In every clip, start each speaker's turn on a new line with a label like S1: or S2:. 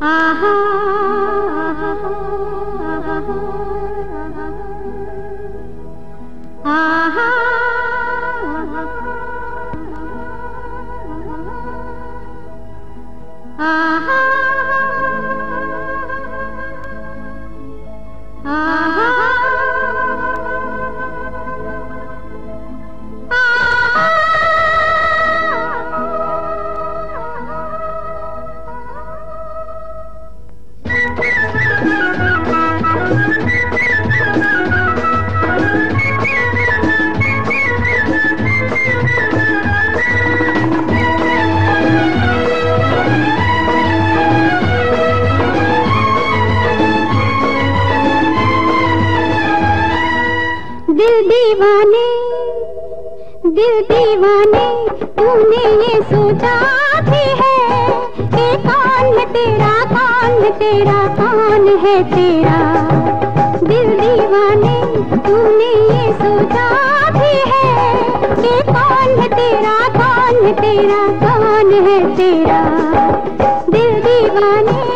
S1: 啊 दिल दीवाने, तूने ये सोचा भी है। कि कौन है तेरा, कौन है तेरा, कौन है तेरा। दिल दीवाने, तूने ये सोचा भी है। कि कौन है तेरा, कौन है तेरा, कौन है तेरा। दिल दीवाने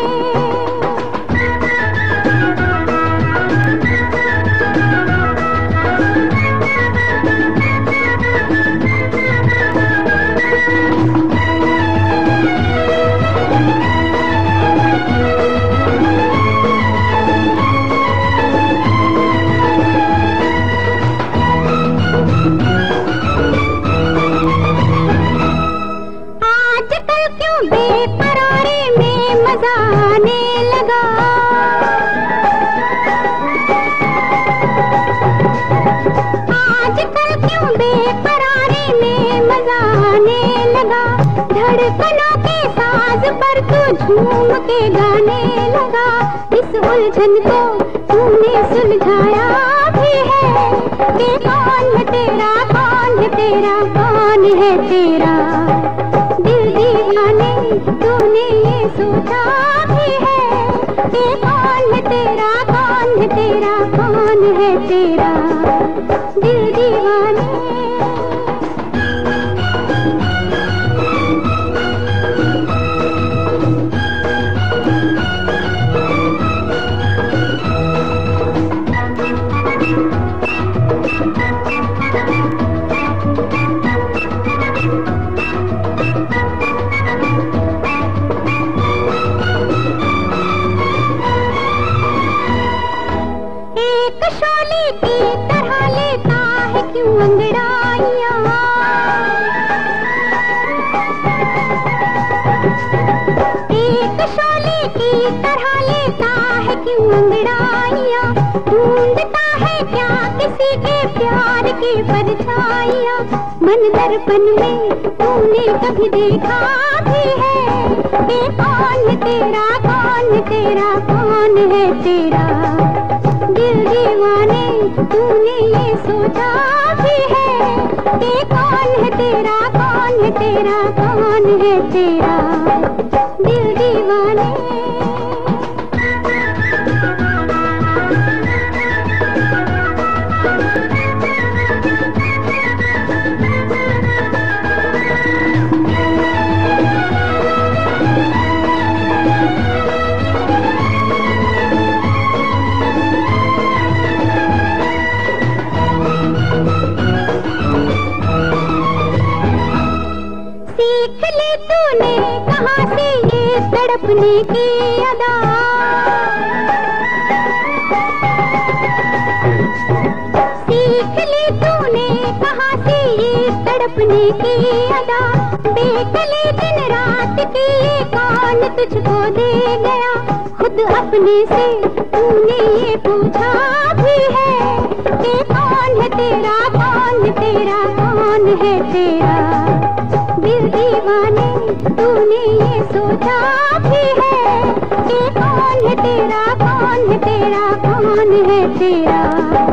S1: धड़कनों के साज पर तू झूम के गाने लगा। इस उलझन को तूने सुलझाया भी है। कि कौन है तेरा, कौन है तेरा, कौन है तेरा? तेरा दिल मन दर्पण में तूने कभी देखा भी है। कि कौन तेरा कौन तेरा, कौन है तेरा? दिल दीवाने तूने ये सोचा भी है। कि कौन है तेरा, कौन तेरा, कौन है तेरा? दिल दीवाने सीख ले तूने कहाँ से ये तड़पने की अदा? सीख ले तूने कहाँ से ये तड़पने की अदा? देख ले दिन रात की ये कौन तुझको दे गया। खुद अपने से तूने ये पूछा भी है कि कौन है तेरा, कौन तेरा, कौन है तेरा? दिल दीवाने, तूने ये सोचा भी है कि कौन है तेरा, कौन है तेरा, कौन है तेरा?